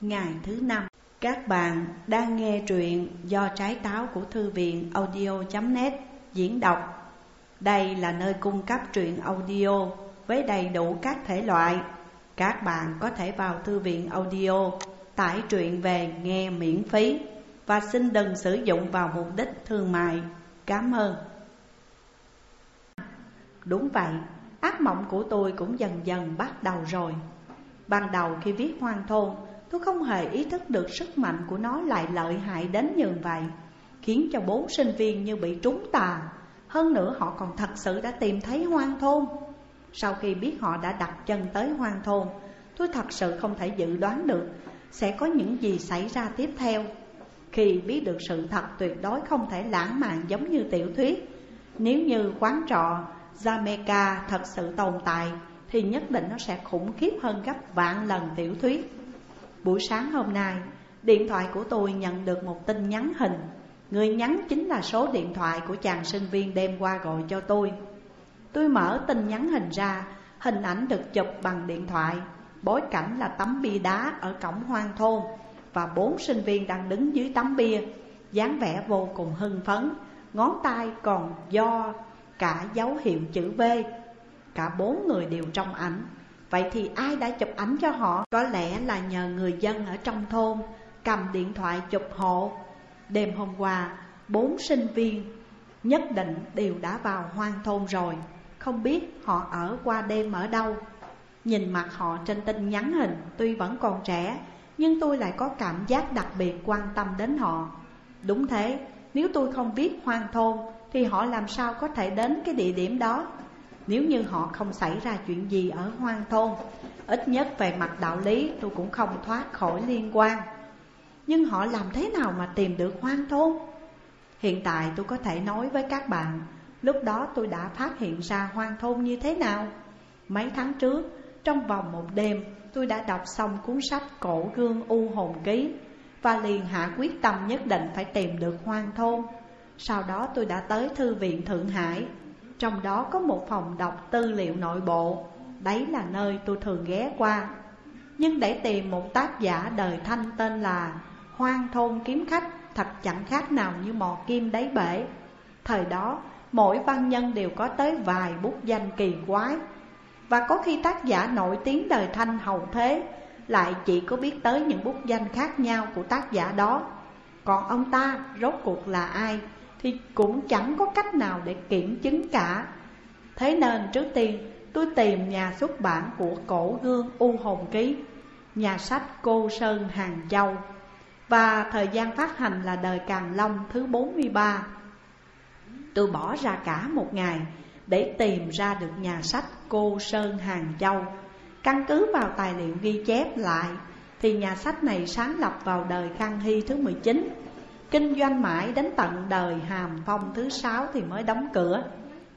ngày thứ năm. Các bạn đang nghe truyện do trái táo của thư viện audio.net diễn đọc. Đây là nơi cung cấp truyện audio với đầy đủ các thể loại. Các bạn có thể vào thư viện audio tải truyện về nghe miễn phí Và xin đừng sử dụng vào mục đích thương mại. Cảm ơn. Đúng vậy, ác mộng của tôi cũng dần dần bắt đầu rồi. Ban đầu khi viết hoang thôn Tôi không hề ý thức được sức mạnh của nó lại lợi hại đến như vậy, Khiến cho bốn sinh viên như bị trúng tà Hơn nữa, họ còn thật sự đã tìm thấy hoang thôn. Sau khi biết họ đã đặt chân tới hoang thôn, Tôi thật sự không thể dự đoán được Sẽ có những gì xảy ra tiếp theo. Khi biết được sự thật tuyệt đối không thể lãng mạn giống như tiểu thuyết, Nếu như quán trọ Jamaica thật sự tồn tại, thì nhất định nó sẽ khủng khiếp hơn gấp vạn lần tiểu thuyết. Buổi sáng hôm nay, điện thoại của tôi nhận được một tin nhắn hình. Người nhắn chính là số điện thoại của chàng sinh viên đem qua gọi cho tôi. Tôi mở tin nhắn hình ra, hình ảnh được chụp bằng điện thoại. Bối cảnh là tấm bia đá ở cổng hoang thôn và bốn sinh viên đang đứng dưới tấm bia, dáng vẻ vô cùng hưng phấn, ngón tay còn do cả dấu hiệu chữ V Cả bốn người đều trong ảnh Vậy thì ai đã chụp ảnh cho họ? Có lẽ là nhờ người dân ở trong thôn Cầm điện thoại chụp hộ. Đêm hôm qua, bốn sinh viên Nhất định đều đã vào hoang thôn rồi. Không biết họ ở qua đêm ở đâu. Nhìn mặt họ trên tin nhắn hình Tuy vẫn còn trẻ Nhưng tôi lại có cảm giác đặc biệt quan tâm đến họ. Đúng thế, nếu tôi không biết hoang thôn Thì họ làm sao có thể đến cái địa điểm đó? Nếu như họ không xảy ra chuyện gì ở hoang thôn Ít nhất về mặt đạo lý tôi cũng không thoát khỏi liên quan. Nhưng họ làm thế nào mà tìm được hoang thôn? Hiện tại tôi có thể nói với các bạn Lúc đó tôi đã phát hiện ra hoang thôn như thế nào. Mấy tháng trước, trong vòng một đêm Tôi đã đọc xong cuốn sách Cổ gương U hồn ký Và liền hạ quyết tâm nhất định phải tìm được hoang thôn. Sau đó tôi đã tới Thư viện Thượng Hải trong đó có một phòng đọc tư liệu nội bộ. Đấy là nơi tôi thường ghé qua. Nhưng để tìm một tác giả đời thanh tên là Hoang thôn kiếm khách, Thật chẳng khác nào như mò kim đáy bể. Thời đó, mỗi văn nhân đều có tới vài bút danh kỳ quái. Và có khi tác giả nổi tiếng đời thanh hậu thế, Lại chỉ có biết tới những bút danh khác nhau của tác giả đó. Còn ông ta, rốt cuộc là ai? Thì cũng chẳng có cách nào để kiểm chứng cả. Thế nên trước tiên tôi tìm nhà xuất bản của cổ gương U Hồn Ký, nhà sách Cô Sơn Hàng Châu và thời gian phát hành là đời Càng Long thứ 43. Tôi bỏ ra cả một ngày để tìm ra được nhà sách Cô Sơn Hàng Châu. Căn cứ vào tài liệu ghi chép lại thì nhà sách này sáng lập vào đời Khang Hy thứ 19 Kinh doanh mãi đến tận đời Hàm Phong thứ sáu thì mới đóng cửa.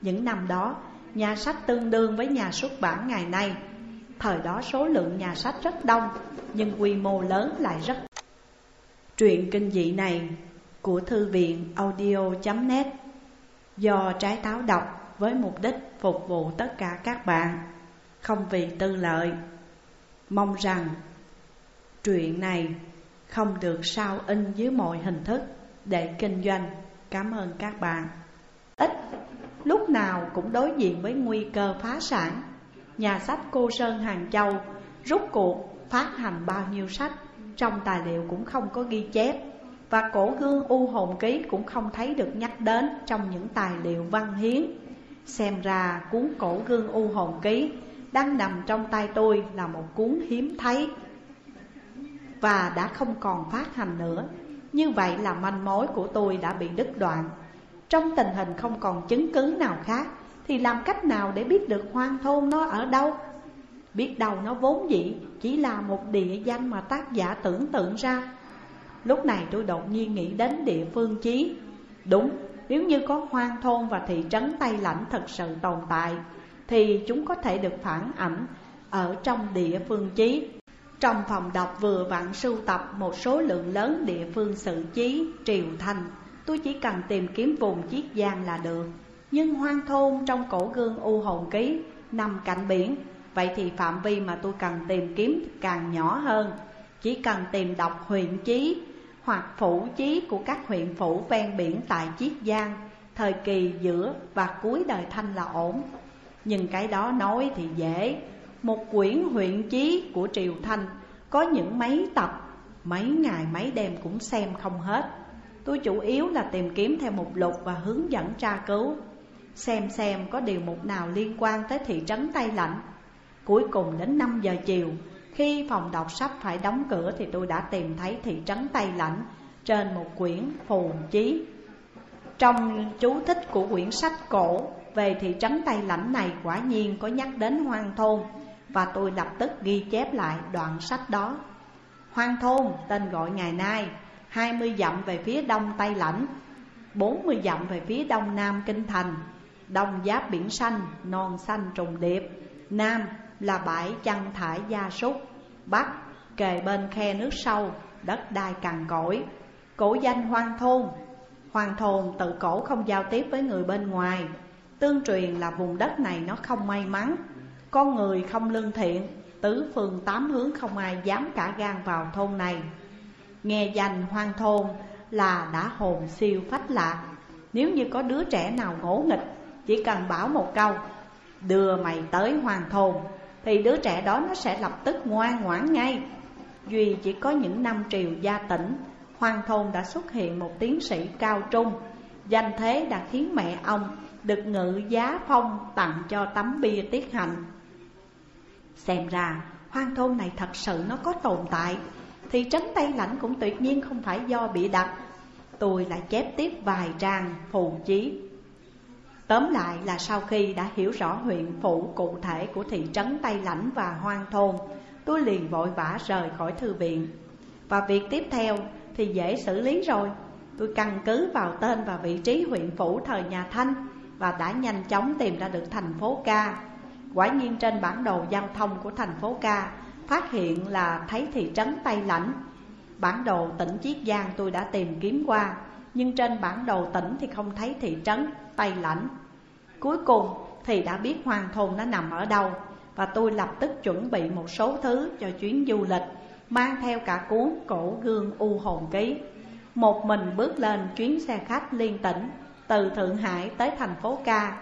Những năm đó, nhà sách tương đương với nhà xuất bản ngày nay. Thời đó số lượng nhà sách rất đông, nhưng quy mô lớn lại rất Truyện kinh dị này của thư viện audio.net Do trái táo đọc với mục đích phục vụ tất cả các bạn. Không vì tư lợi Mong rằng truyện này không được sao in dưới mọi hình thức để kinh doanh. Cảm ơn các bạn. Ít lúc nào cũng đối diện với nguy cơ phá sản. Nhà sách Cô Sơn Hàng Châu rút cuộc phát hành bao nhiêu sách, trong tài liệu cũng không có ghi chép. Và cổ gương U Hồn Ký cũng không thấy được nhắc đến trong những tài liệu văn hiến. Xem ra cuốn cổ gương U Hồn Ký đang nằm trong tay tôi là một cuốn hiếm thấy và đã không còn phát hành nữa. Như vậy là manh mối của tôi đã bị đứt đoạn. Trong tình hình không còn chứng cứ nào khác, thì làm cách nào để biết được hoang thôn nó ở đâu? Biết đâu nó vốn dĩ chỉ là một địa danh mà tác giả tưởng tượng ra. Lúc này tôi đột nhiên nghĩ đến địa phương chí. Đúng, nếu như có hoang thôn và thị trấn Tây Lãnh thật sự tồn tại, thì chúng có thể được phản ảnh ở trong địa phương chí. Trong phòng đọc vừa vặn sưu tập một số lượng lớn địa phương sự chí, triều thành. Tôi chỉ cần tìm kiếm vùng Chiết Giang là được. Nhưng hoang thôn trong cổ gương U Hồn Ký nằm cạnh biển. Vậy thì phạm vi mà tôi cần tìm kiếm càng nhỏ hơn. Chỉ cần tìm đọc huyện chí hoặc phủ chí của các huyện phủ ven biển tại Chiết Giang Thời kỳ giữa và cuối đời Thanh là ổn. Nhưng cái đó nói thì dễ. Một quyển huyện chí của Triều Thanh, Có những mấy tập, Mấy ngày mấy đêm cũng xem không hết. Tôi chủ yếu là tìm kiếm theo mục lục và hướng dẫn tra cứu, Xem xem có điều mục nào liên quan tới thị trấn Tây Lạnh Cuối cùng đến 5 giờ chiều, Khi phòng đọc sắp phải đóng cửa Thì tôi đã tìm thấy thị trấn Tây Lạnh Trên một quyển phù chí. Trong chú thích của quyển sách cổ Về thị trấn Tây Lãnh này quả nhiên có nhắc đến hoang thôn. Và tôi lập tức ghi chép lại đoạn sách đó. Hoang thôn tên gọi ngày nay 20 dặm về phía đông Tây Lãnh 40 dặm về phía đông nam Kinh Thành Đông giáp biển xanh, non xanh trùng điệp. Nam là bãi chăn thải gia súc Bắc kề bên khe nước sâu, đất đai cằn cỗi. Cổ danh hoang thôn Hoang thôn tự cổ không giao tiếp với người bên ngoài Tương truyền là vùng đất này nó không may mắn. Con người không lương thiện, Tứ phương tám hướng không ai dám cả gan vào thôn này. Nghe danh hoang thôn là đã hồn siêu phách lạc. Nếu như có đứa trẻ nào ngỗ nghịch, Chỉ cần bảo một câu, Đưa mày tới hoang thôn, Thì đứa trẻ đó nó sẽ lập tức ngoan ngoãn ngay. Duy chỉ có những năm triều gia tỉnh, Hoang thôn đã xuất hiện một tiến sĩ cao trung. Danh thế đã khiến mẹ ông được ngự giá phong tặng cho tấm bia tiết hạnh. Xem ra, hoang thôn này thật sự nó có tồn tại. Thị trấn Tây Lãnh cũng tuyệt nhiên không phải do bị đặt. Tôi lại chép tiếp vài trang phù chí. Tóm lại là sau khi đã hiểu rõ huyện phủ cụ thể của thị trấn Tây Lãnh và hoang thôn, Tôi liền vội vã rời khỏi thư viện. Và việc tiếp theo thì dễ xử lý rồi. Tôi căn cứ vào tên và vị trí huyện phủ thời nhà Thanh Và đã nhanh chóng tìm ra được thành phố Ca. Quả nhiên trên bản đồ giao thông của thành phố Ca, Phát hiện là thấy thị trấn Tây Lãnh. Bản đồ tỉnh Chiết Giang tôi đã tìm kiếm qua, Nhưng trên bản đồ tỉnh thì không thấy thị trấn Tây Lãnh. Cuối cùng thì đã biết hoàng thôn nó nằm ở đâu, Và tôi lập tức chuẩn bị một số thứ cho chuyến du lịch, Mang theo cả cuốn cổ gương u hồn ký. Một mình bước lên chuyến xe khách liên tỉnh Từ Thượng Hải tới thành phố Ca.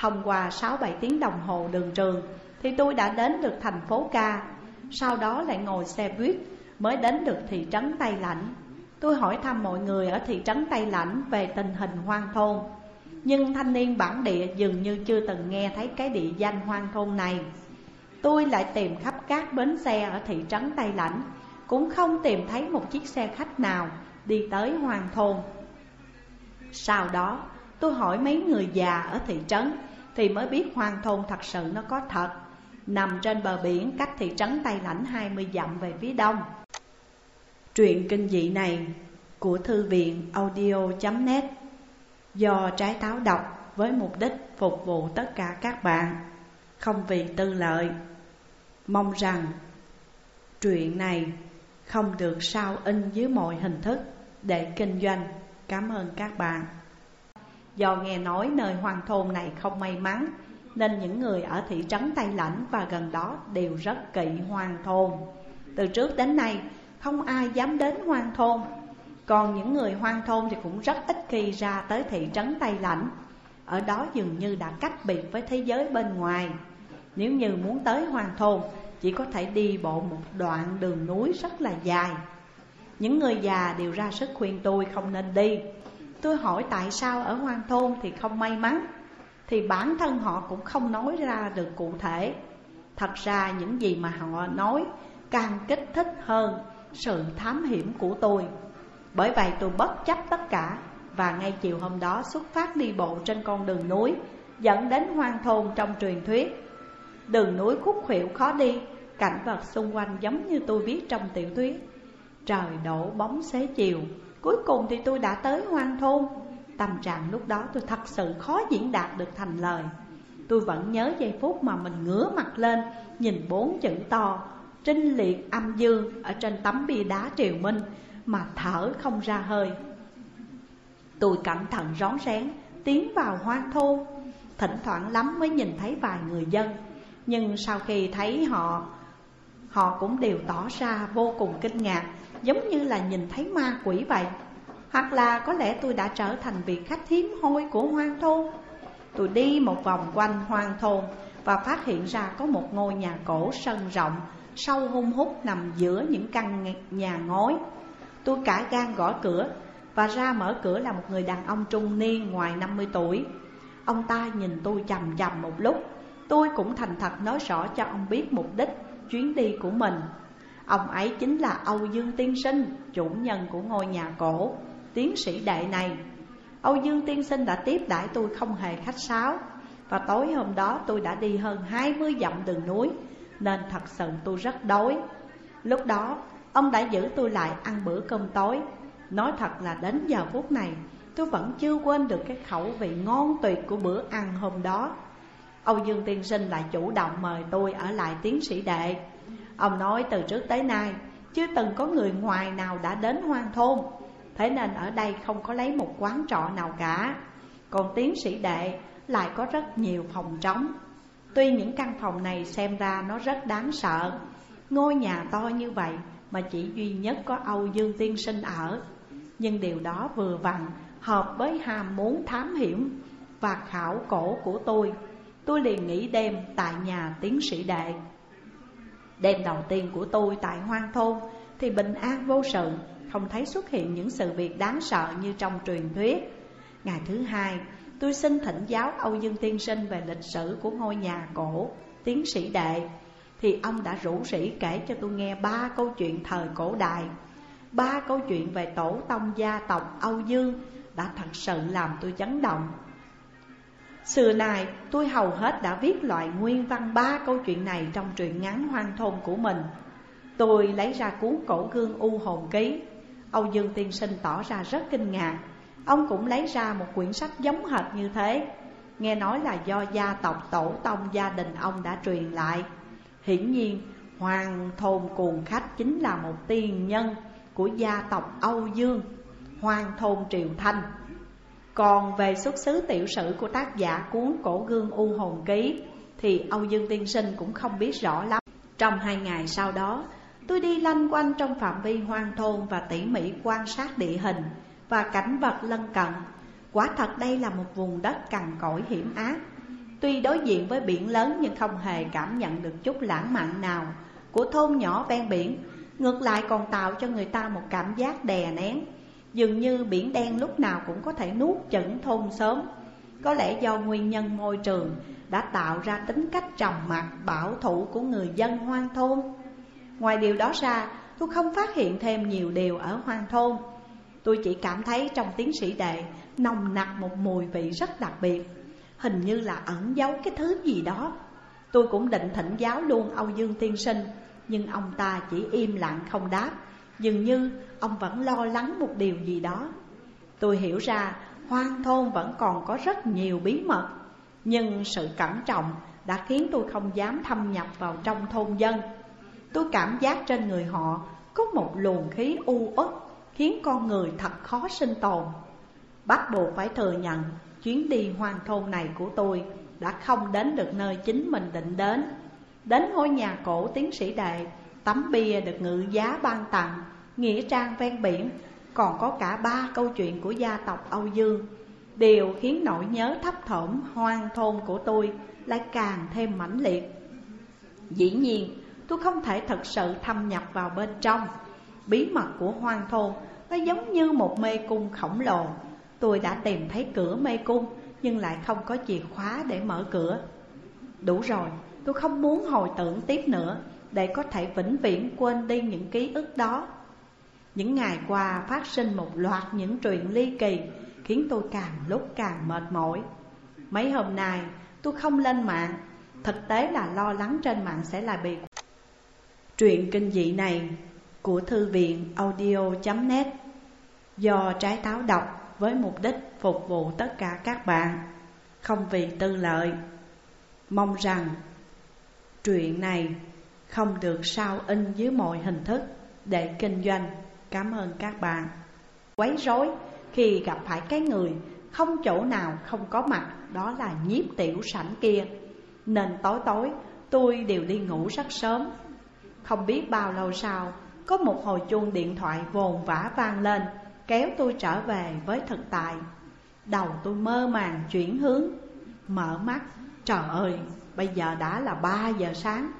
Thông qua 6-7 tiếng đồng hồ đường trường Thì tôi đã đến được thành phố Ca Sau đó lại ngồi xe buýt Mới đến được thị trấn Tây Lãnh. Tôi hỏi thăm mọi người ở thị trấn Tây Lãnh Về tình hình hoang thôn. Nhưng thanh niên bản địa dường như chưa từng nghe thấy cái địa danh hoang thôn này. Tôi lại tìm khắp các bến xe ở thị trấn Tây Lãnh, Cũng không tìm thấy một chiếc xe khách nào đi tới hoang thôn. Sau đó, tôi hỏi mấy người già ở thị trấn thì mới biết hoang thôn thật sự nó có thật. Nằm trên bờ biển, cách thị trấn Tây Lãnh 20 dặm về phía đông. Truyện kinh dị này của thư viện audio.net Do trái táo đọc với mục đích phục vụ tất cả các bạn. Không vì tư lợi, Mong rằng truyện này không được sao in dưới mọi hình thức để kinh doanh. Cảm ơn các bạn. Do nghe nói nơi hoang thôn này không may mắn, Nên những người ở thị trấn Tây Lãnh và gần đó đều rất kỵ hoang thôn. Từ trước đến nay, không ai dám đến hoang thôn. Còn những người hoang thôn thì cũng rất ít khi ra tới thị trấn Tây Lãnh. Ở đó dường như đã cách biệt với thế giới bên ngoài. Nếu như muốn tới hoang thôn, Chỉ có thể đi bộ một đoạn đường núi rất là dài. Những người già đều ra sức khuyên tôi không nên đi. Tôi hỏi tại sao ở hoang thôn thì không may mắn, Thì bản thân họ cũng không nói ra được cụ thể. Thật ra những gì mà họ nói càng kích thích hơn sự thám hiểm của tôi. Bởi vậy tôi bất chấp tất cả Và ngay chiều hôm đó xuất phát đi bộ trên con đường núi Dẫn đến hoang thôn trong truyền thuyết. Đường núi khúc khuỷu khó đi, Cảnh vật xung quanh giống như tôi viết trong tiểu thuyết. Trời đổ bóng xế chiều Cuối cùng thì tôi đã tới hoang thôn. Tâm trạng lúc đó tôi thật sự khó diễn đạt được thành lời. Tôi vẫn nhớ giây phút mà mình ngửa mặt lên, Nhìn bốn chữ to, Trinh liệt âm dương Ở trên tấm bia đá triều minh, Mà thở không ra hơi. Tôi cẩn thận rón rén Tiến vào hoang thôn. Thỉnh thoảng lắm mới nhìn thấy vài người dân, Nhưng sau khi thấy họ Họ cũng đều tỏ ra vô cùng kinh ngạc, Giống như là nhìn thấy ma quỷ vậy. Hoặc là có lẽ tôi đã trở thành vị khách hiếm hoi của hoang thôn. Tôi đi một vòng quanh hoang thôn Và phát hiện ra có một ngôi nhà cổ sân rộng, Sâu hung hút nằm giữa những căn nhà ngói. Tôi cả gan gõ cửa Và ra mở cửa là một người đàn ông trung niên ngoài 50 tuổi. Ông ta nhìn tôi chầm chầm một lúc. Tôi cũng thành thật nói rõ cho ông biết mục đích chuyến đi của mình. Ông ấy chính là Âu Dương Tiên Sinh, chủ nhân của ngôi nhà cổ, tiến sĩ đệ này Âu Dương Tiên Sinh đã tiếp đãi tôi không hề khách sáo. Và tối hôm đó tôi đã đi hơn 20 dặm đường núi Nên thật sự tôi rất đói. Lúc đó ông đã giữ tôi lại ăn bữa cơm tối. Nói thật là đến giờ phút này Tôi vẫn chưa quên được cái khẩu vị ngon tuyệt của bữa ăn hôm đó. Âu Dương Tiên Sinh lại chủ động mời tôi ở lại tiến sĩ đệ. Ông nói từ trước tới nay, Chưa từng có người ngoài nào đã đến hoang thôn. Thế nên ở đây không có lấy một quán trọ nào cả. Còn tiến sĩ đệ lại có rất nhiều phòng trống. Tuy những căn phòng này xem ra nó rất đáng sợ, Ngôi nhà to như vậy mà chỉ duy nhất có Âu Dương Tiên Sinh ở. Nhưng điều đó vừa vặn hợp với ham muốn thám hiểm và khảo cổ của tôi. Tôi liền nghỉ đêm tại nhà tiến sĩ đệ Đêm đầu tiên của tôi tại hoang thôn Thì bình an vô sự, Không thấy xuất hiện những sự việc đáng sợ như trong truyền thuyết. Ngày thứ hai, tôi xin thỉnh giáo Âu Dương Tiên Sinh về lịch sử của ngôi nhà cổ, Tiến sĩ đệ Thì ông đã rủ rỉ kể cho tôi nghe ba câu chuyện thời cổ đại, Ba câu chuyện về tổ tông gia tộc Âu Dương Đã thật sự làm tôi chấn động. Xưa này, tôi hầu hết đã viết loại nguyên văn ba câu chuyện này trong truyện ngắn hoang thôn của mình. Tôi lấy ra cuốn cổ gương u hồn ký. Âu Dương Tiên Sinh tỏ ra rất kinh ngạc. Ông cũng lấy ra một quyển sách giống hệt như thế. Nghe nói là do gia tộc tổ tông gia đình ông đã truyền lại. Hiển nhiên Hoàng thôn cuồng khách chính là một tiên nhân của gia tộc Âu Dương Hoàng thôn Triều Thanh còn về xuất xứ tiểu sử của tác giả cuốn Cổ gương U hồn ký, Thì Âu Dương Tiên Sinh cũng không biết rõ lắm. Trong hai ngày sau đó, Tôi đi lanh quanh trong phạm vi hoang thôn và tỉ mỉ quan sát địa hình và cảnh vật lân cận. Quả thật đây là một vùng đất cằn cỗi hiểm ác. Tuy đối diện với biển lớn nhưng không hề cảm nhận được chút lãng mạn nào Của thôn nhỏ ven biển, Ngược lại còn tạo cho người ta một cảm giác đè nén. Dường như biển đen lúc nào cũng có thể nuốt chửng thôn sớm Có lẽ do nguyên nhân môi trường đã tạo ra tính cách trầm mặc bảo thủ của người dân hoang thôn. Ngoài điều đó ra, tôi không phát hiện thêm nhiều điều ở hoang thôn. Tôi chỉ cảm thấy trong tiến sĩ đệ nồng nặc một mùi vị rất đặc biệt. Hình như là ẩn giấu cái thứ gì đó. Tôi cũng định thỉnh giáo luôn Âu Dương Tiên Sinh Nhưng ông ta chỉ im lặng không đáp. Dường như ông vẫn lo lắng một điều gì đó. Tôi hiểu ra, hoang thôn vẫn còn có rất nhiều bí mật, Nhưng sự cẩn trọng đã khiến tôi không dám thâm nhập vào trong thôn dân. Tôi cảm giác trên người họ có một luồng khí u uất, Khiến con người thật khó sinh tồn. Bắt buộc phải thừa nhận, chuyến đi hoang thôn này của tôi Đã không đến được nơi chính mình định đến. Đến ngôi nhà cổ tiến sĩ đệ Tấm bia được ngự giá ban tặng Nghĩa trang ven biển. Còn có cả ba câu chuyện của gia tộc Âu Dương. Điều khiến nỗi nhớ thấp thỏm hoang thôn của tôi Lại càng thêm mãnh liệt. Dĩ nhiên tôi không thể thật sự thâm nhập vào bên trong. Bí mật của hoang thôn Nó giống như một mê cung khổng lồ. Tôi đã tìm thấy cửa mê cung Nhưng lại không có chìa khóa để mở cửa. Đủ rồi, tôi không muốn hồi tưởng tiếp nữa để có thể vĩnh viễn quên đi những ký ức đó. Những ngày qua phát sinh một loạt những chuyện ly kỳ khiến tôi càng lúc càng mệt mỏi. Mấy hôm nay tôi không lên mạng, thực tế là lo lắng trên mạng sẽ là bị. Truyện kinh dị này của thư viện audio.net do trái táo đọc với mục đích phục vụ tất cả các bạn, không vì tư lợi. Mong rằng truyện này không được sao in dưới mọi hình thức để kinh doanh. Cảm ơn các bạn. Quấy rối khi gặp phải cái người không chỗ nào không có mặt, đó là nhiếp tiểu sảnh kia. Nên tối tối, tôi đều đi ngủ rất sớm. Không biết bao lâu sau, Có một hồi chuông điện thoại vồn vã vang lên, Kéo tôi trở về với thực tại Đầu tôi mơ màng chuyển hướng, Mở mắt Trời ơi, Bây giờ đã là 3 giờ sáng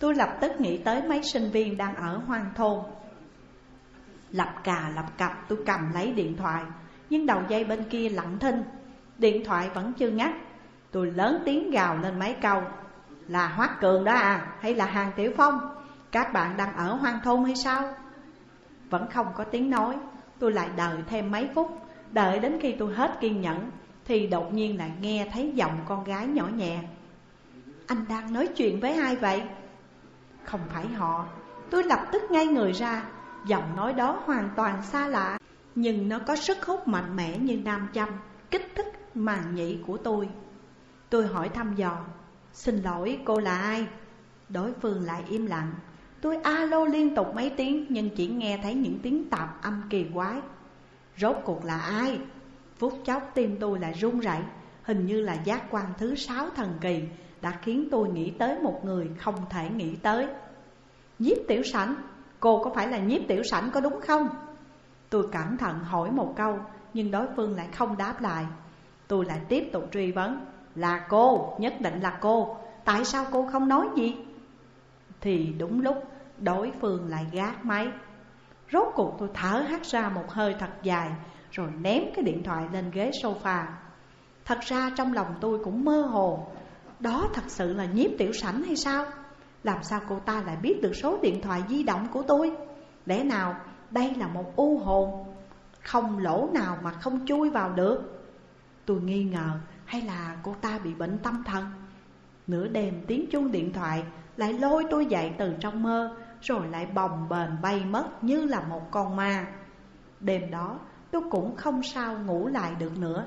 Tôi lập tức nghĩ tới mấy sinh viên đang ở hoang thôn. Lập cà, lập cặp, tôi cầm lấy điện thoại, Nhưng đầu dây bên kia lặng thinh. Điện thoại vẫn chưa ngắt. Tôi lớn tiếng gào lên mấy câu, Là Hoác Cường đó à Hay là Hàng Tiểu Phong? Các bạn đang ở hoang thôn hay sao? Vẫn không có tiếng nói, Tôi lại đợi thêm mấy phút. Đợi đến khi tôi hết kiên nhẫn, Thì đột nhiên lại nghe thấy giọng con gái nhỏ nhẹ. Anh đang nói chuyện với ai vậy? Không phải họ. Tôi lập tức ngay người ra. Giọng nói đó hoàn toàn xa lạ, Nhưng nó có sức hút mạnh mẽ như nam châm, Kích thích màng nhĩ của tôi. Tôi hỏi thăm dò. Xin lỗi, cô là ai? Đối phương lại im lặng. Tôi alo liên tục mấy tiếng, Nhưng chỉ nghe thấy những tiếng tạp âm kỳ quái. Rốt cuộc là ai? Phút chốc tim tôi lại run rẩy, Hình như là giác quan thứ sáu thần kỳ đã khiến tôi nghĩ tới một người không thể nghĩ tới Nhiếp tiểu sảnh Cô có phải là nhiếp tiểu sảnh có đúng không? Tôi cẩn thận hỏi một câu Nhưng đối phương lại không đáp lại Tôi lại tiếp tục truy vấn Là cô, nhất định là cô Tại sao cô không nói gì? Thì đúng lúc đối phương lại gác máy Rốt cuộc tôi thở hắt ra một hơi thật dài Rồi ném cái điện thoại lên ghế sofa Thật ra trong lòng tôi cũng mơ hồ đó thật sự là nhiếp tiểu sảnh hay sao? Làm sao cô ta lại biết được số điện thoại di động của tôi? Lẽ nào đây là một u hồn? Không lỗ nào mà không chui vào được. Tôi nghi ngờ, hay là cô ta bị bệnh tâm thần? Nửa đêm tiếng chuông điện thoại lại lôi tôi dậy từ trong mơ, Rồi lại bồng bềnh bay mất như là một con ma. Đêm đó, tôi cũng không sao ngủ lại được nữa.